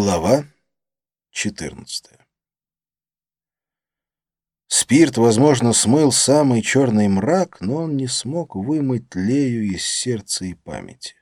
Глава 14 Спирт, возможно, смыл самый черный мрак, но он не смог вымыть Лею из сердца и памяти.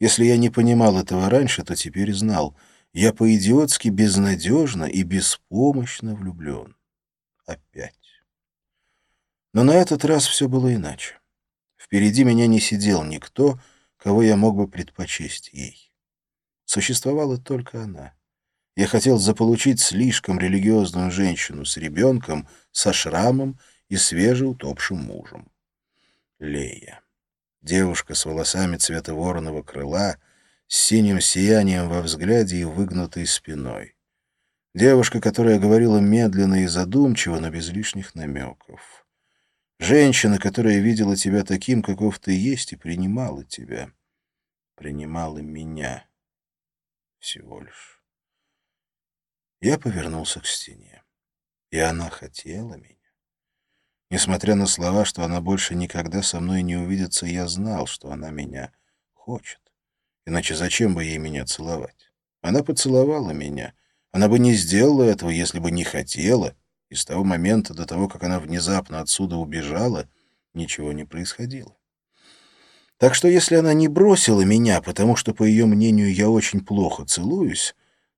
Если я не понимал этого раньше, то теперь знал. Я по-идиотски безнадежно и беспомощно влюблен. Опять. Но на этот раз все было иначе. Впереди меня не сидел никто, кого я мог бы предпочесть ей. Существовала только она. Я хотел заполучить слишком религиозную женщину с ребенком, со шрамом и свежеутопшим мужем. Лея. Девушка с волосами цвета вороного крыла, с синим сиянием во взгляде и выгнутой спиной. Девушка, которая говорила медленно и задумчиво, но без лишних намеков. Женщина, которая видела тебя таким, каков ты есть, и принимала тебя. Принимала меня всего лишь. Я повернулся к стене. И она хотела меня. Несмотря на слова, что она больше никогда со мной не увидится, я знал, что она меня хочет. Иначе зачем бы ей меня целовать? Она поцеловала меня. Она бы не сделала этого, если бы не хотела. И с того момента до того, как она внезапно отсюда убежала, ничего не происходило. Так что если она не бросила меня, потому что, по ее мнению, я очень плохо целуюсь,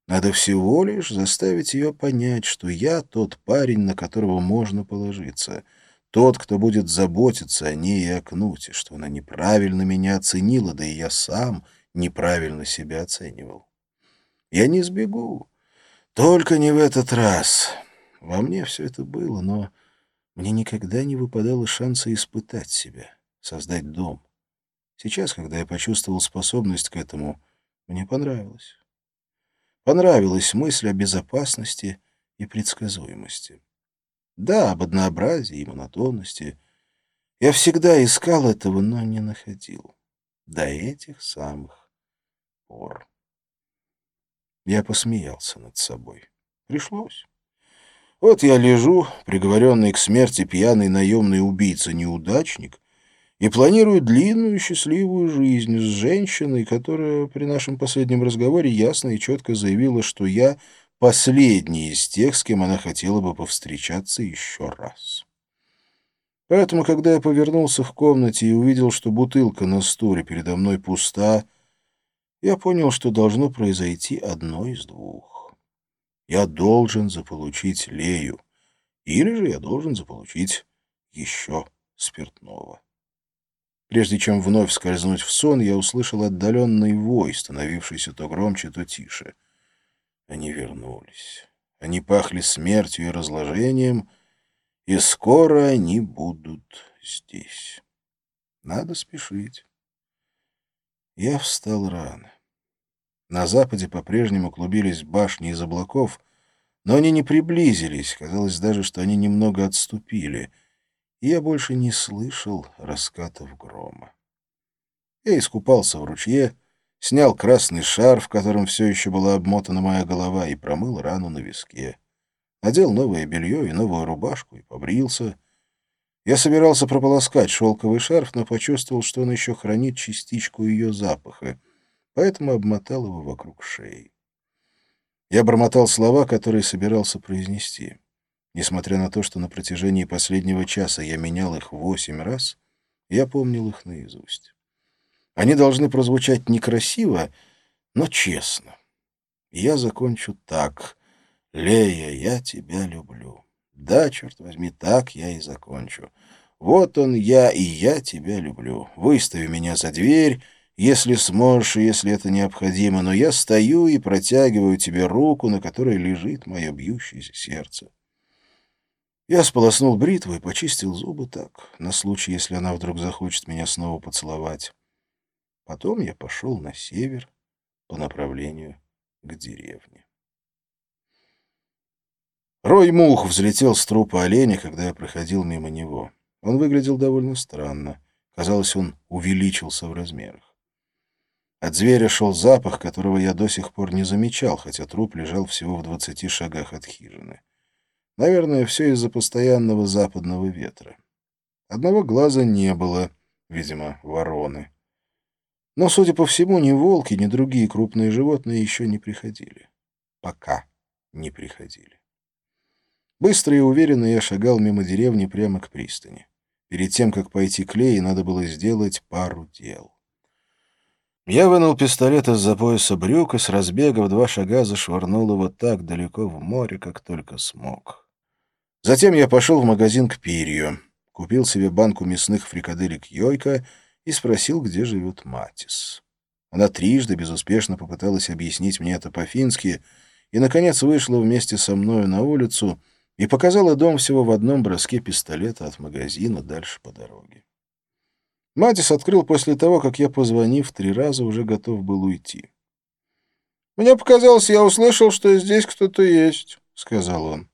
надо всего лишь заставить ее понять, что я тот парень, на которого можно положиться, тот, кто будет заботиться о ней и о Кнуте, что она неправильно меня оценила, да и я сам неправильно себя оценивал. Я не сбегу, только не в этот раз. Во мне все это было, но мне никогда не выпадало шанса испытать себя, создать дом. Сейчас, когда я почувствовал способность к этому, мне понравилось. Понравилась мысль о безопасности и предсказуемости. Да, об однообразии и монотонности. Я всегда искал этого, но не находил. До этих самых пор. Я посмеялся над собой. Пришлось. Вот я лежу, приговоренный к смерти пьяный наемный убийца-неудачник, и планирую длинную счастливую жизнь с женщиной, которая при нашем последнем разговоре ясно и четко заявила, что я последний из тех, с кем она хотела бы повстречаться еще раз. Поэтому, когда я повернулся в комнате и увидел, что бутылка на стуле передо мной пуста, я понял, что должно произойти одно из двух. Я должен заполучить Лею, или же я должен заполучить еще спиртного. Прежде чем вновь скользнуть в сон, я услышал отдаленный вой, становившийся то громче, то тише. Они вернулись. Они пахли смертью и разложением, и скоро они будут здесь. Надо спешить. Я встал рано. На западе по-прежнему клубились башни из облаков, но они не приблизились, казалось даже, что они немного отступили — и я больше не слышал раскатов грома. Я искупался в ручье, снял красный шар, в котором все еще была обмотана моя голова, и промыл рану на виске. Надел новое белье и новую рубашку и побрился. Я собирался прополоскать шелковый шарф, но почувствовал, что он еще хранит частичку ее запаха, поэтому обмотал его вокруг шеи. Я бормотал слова, которые собирался произнести. Несмотря на то, что на протяжении последнего часа я менял их восемь раз, я помнил их наизусть. Они должны прозвучать некрасиво, но честно. Я закончу так. «Лея, я тебя люблю». Да, черт возьми, так я и закончу. Вот он я, и я тебя люблю. Выстави меня за дверь, если сможешь если это необходимо, но я стою и протягиваю тебе руку, на которой лежит мое бьющееся сердце. Я сполоснул бритву и почистил зубы так, на случай, если она вдруг захочет меня снова поцеловать. Потом я пошел на север по направлению к деревне. Рой мух взлетел с трупа оленя, когда я проходил мимо него. Он выглядел довольно странно. Казалось, он увеличился в размерах. От зверя шел запах, которого я до сих пор не замечал, хотя труп лежал всего в двадцати шагах от хижины. Наверное, все из-за постоянного западного ветра. Одного глаза не было, видимо, вороны. Но, судя по всему, ни волки, ни другие крупные животные еще не приходили. Пока не приходили. Быстро и уверенно я шагал мимо деревни прямо к пристани. Перед тем, как пойти к Лее, надо было сделать пару дел. Я вынул пистолет из-за пояса брюк и с разбега в два шага зашвырнул его так далеко в море, как только смог. Затем я пошел в магазин к Пирью, купил себе банку мясных фрикаделек Йойка и спросил, где живет Матис. Она трижды безуспешно попыталась объяснить мне это по-фински и, наконец, вышла вместе со мною на улицу и показала дом всего в одном броске пистолета от магазина дальше по дороге. Матис открыл после того, как я, позвонив три раза, уже готов был уйти. «Мне показалось, я услышал, что здесь кто-то есть», — сказал он.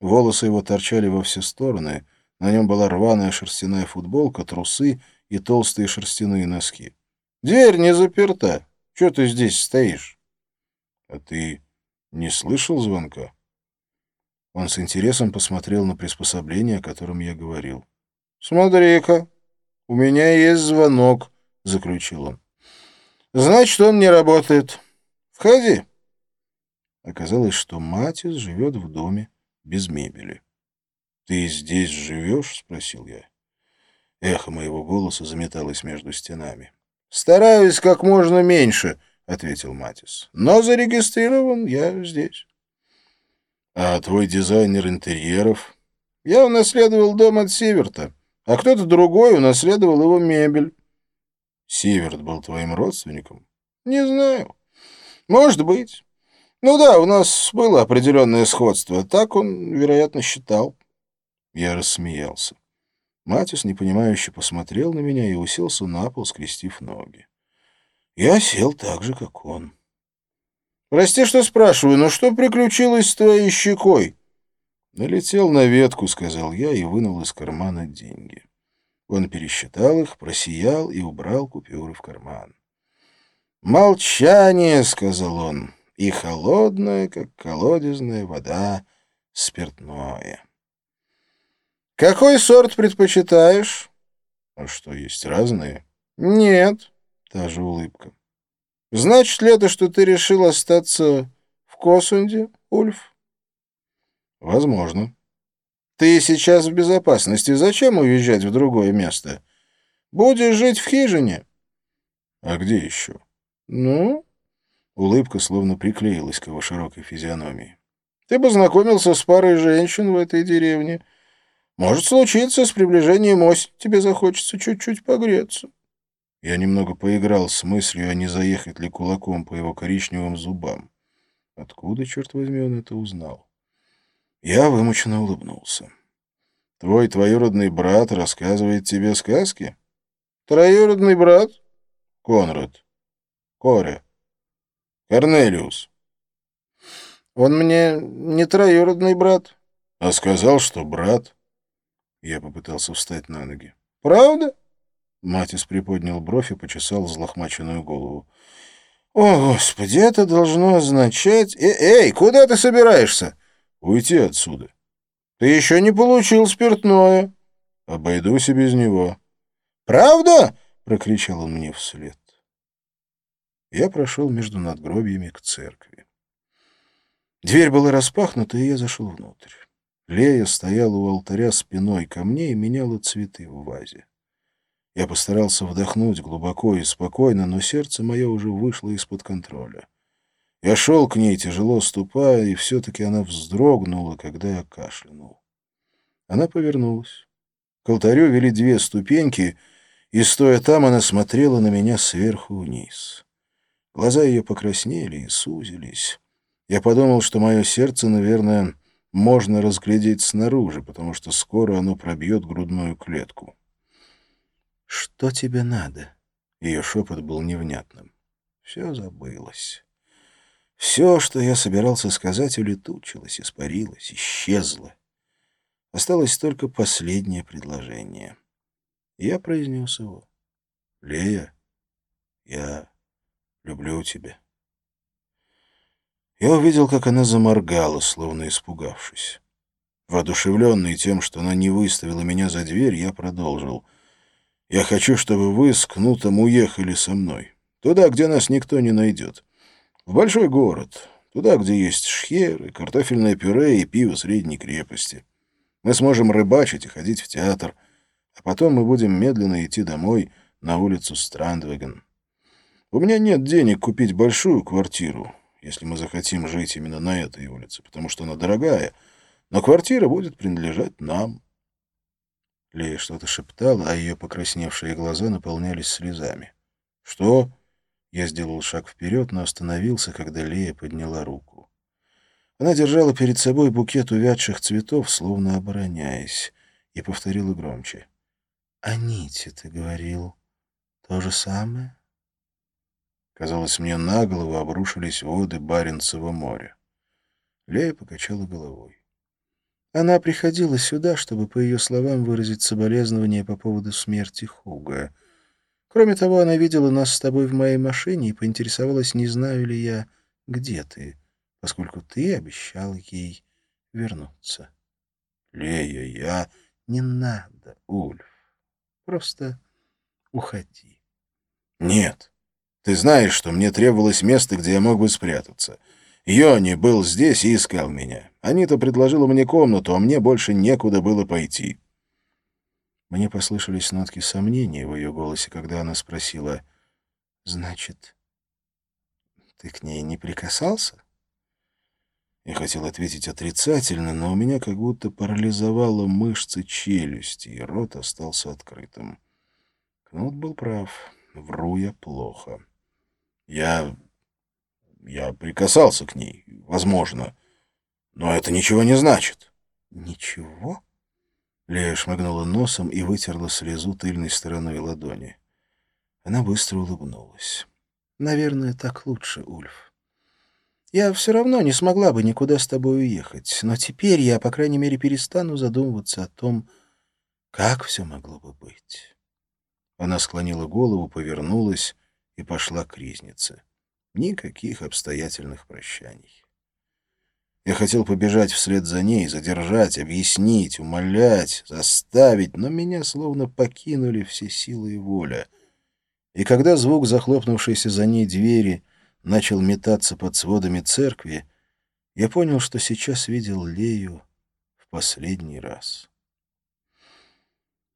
Волосы его торчали во все стороны, на нем была рваная шерстяная футболка, трусы и толстые шерстяные носки. «Дверь не заперта. Чего ты здесь стоишь?» «А ты не слышал звонка?» Он с интересом посмотрел на приспособление, о котором я говорил. «Смотри-ка, у меня есть звонок», — заключил он. «Значит, он не работает. Входи». Оказалось, что Матис живет в доме без мебели. «Ты здесь живешь?» — спросил я. Эхо моего голоса заметалось между стенами. «Стараюсь как можно меньше», — ответил Матис. «Но зарегистрирован я здесь». «А твой дизайнер интерьеров?» «Я унаследовал дом от Сиверта, а кто-то другой унаследовал его мебель». «Сиверт был твоим родственником?» «Не знаю. Может быть. Ну да, у нас было определенное сходство. Так он, вероятно, считал». Я рассмеялся. Матис непонимающе посмотрел на меня и уселся на пол, скрестив ноги. Я сел так же, как он. «Прости, что спрашиваю, но что приключилось с твоей щекой?» «Налетел на ветку», — сказал я и вынул из кармана деньги. Он пересчитал их, просиял и убрал купюры в карман. «Молчание», — сказал он, — «и холодное, как колодезная вода, спиртное». «Какой сорт предпочитаешь?» «А что, есть разные?» «Нет», — та же улыбка. Значит ли это, что ты решил остаться в Косунде, Ульф? Возможно. Ты сейчас в безопасности. Зачем уезжать в другое место? Будешь жить в хижине. А где еще? Ну? Улыбка словно приклеилась к его широкой физиономии. Ты познакомился с парой женщин в этой деревне. Может случиться, с приближением осень тебе захочется чуть-чуть погреться. Я немного поиграл с мыслью, а не заехать ли кулаком по его коричневым зубам. Откуда, черт возьми, он это узнал? Я вымученно улыбнулся. «Твой твоюродный брат рассказывает тебе сказки?» «Троюродный брат?» «Конрад. Коре. Корнелиус». «Он мне не троюродный брат». «А сказал, что брат». Я попытался встать на ноги. «Правда?» Матис приподнял бровь и почесал взлохмаченную голову. «О, Господи, это должно означать... Э эй, куда ты собираешься?» «Уйти отсюда». «Ты еще не получил спиртное». «Обойдусь и без него». «Правда?» — прокричал он мне вслед. Я прошел между надгробьями к церкви. Дверь была распахнута, и я зашел внутрь. Лея стояла у алтаря спиной ко мне и меняла цветы в вазе. Я постарался вдохнуть глубоко и спокойно, но сердце мое уже вышло из-под контроля. Я шел к ней, тяжело ступая, и все-таки она вздрогнула, когда я кашлянул. Она повернулась. К алтарю вели две ступеньки, и, стоя там, она смотрела на меня сверху вниз. Глаза ее покраснели и сузились. Я подумал, что мое сердце, наверное, можно разглядеть снаружи, потому что скоро оно пробьет грудную клетку. «Что тебе надо?» Ее шепот был невнятным. Все забылось. Все, что я собирался сказать, улетучилось, испарилось, исчезло. Осталось только последнее предложение. Я произнес его. «Лея, я люблю тебя». Я увидел, как она заморгала, словно испугавшись. Воодушевленный тем, что она не выставила меня за дверь, я продолжил — я хочу, чтобы вы с Кнутом уехали со мной. Туда, где нас никто не найдет. В большой город. Туда, где есть шхеры, картофельное пюре и пиво средней крепости. Мы сможем рыбачить и ходить в театр. А потом мы будем медленно идти домой на улицу Страндвеген. У меня нет денег купить большую квартиру, если мы захотим жить именно на этой улице, потому что она дорогая, но квартира будет принадлежать нам. Лея что-то шептала, а ее покрасневшие глаза наполнялись слезами. «Что?» Я сделал шаг вперед, но остановился, когда Лея подняла руку. Она держала перед собой букет увядших цветов, словно обороняясь, и повторила громче. «О Ните ты говорил. То же самое?» Казалось, мне на голову обрушились воды Баренцева моря. Лея покачала головой. Она приходила сюда, чтобы, по ее словам, выразить соболезнования по поводу смерти Хуга. Кроме того, она видела нас с тобой в моей машине и поинтересовалась, не знаю ли я, где ты, поскольку ты обещал ей вернуться. Лея, я... Не надо, Ульф. Просто уходи. Нет. Ты знаешь, что мне требовалось место, где я мог бы спрятаться. Йони был здесь и искал меня. Анита предложила мне комнату, а мне больше некуда было пойти. Мне послышались нотки сомнения в ее голосе, когда она спросила, «Значит, ты к ней не прикасался?» Я хотел ответить отрицательно, но у меня как будто парализовало мышцы челюсти, и рот остался открытым. Кнут был прав. Вру я плохо. Я... я прикасался к ней, возможно. Но это ничего не значит. Ничего? Лея шмыгнула носом и вытерла слезу тыльной стороной ладони. Она быстро улыбнулась. Наверное, так лучше, Ульф. Я все равно не смогла бы никуда с тобой уехать, но теперь я, по крайней мере, перестану задумываться о том, как все могло бы быть. Она склонила голову, повернулась и пошла к ризнице. Никаких обстоятельных прощаний. Я хотел побежать вслед за ней, задержать, объяснить, умолять, заставить, но меня словно покинули все силы и воля. И когда звук захлопнувшейся за ней двери начал метаться под сводами церкви, я понял, что сейчас видел Лею в последний раз.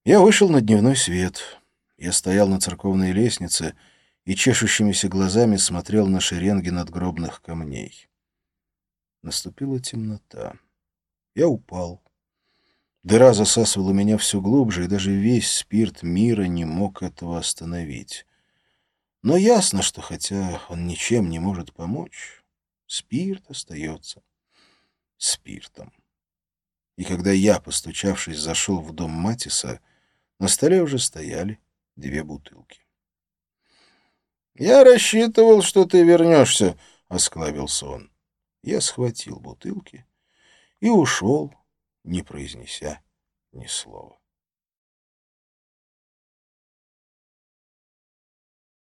Я вышел на дневной свет. Я стоял на церковной лестнице и чешущимися глазами смотрел на шеренги надгробных камней. Наступила темнота. Я упал. Дыра засасывала меня все глубже, и даже весь спирт мира не мог этого остановить. Но ясно, что хотя он ничем не может помочь, спирт остается спиртом. И когда я, постучавшись, зашел в дом Матиса, на столе уже стояли две бутылки. «Я рассчитывал, что ты вернешься», — осклабился он. Я схватил бутылки и ушел, не произнеся ни слова.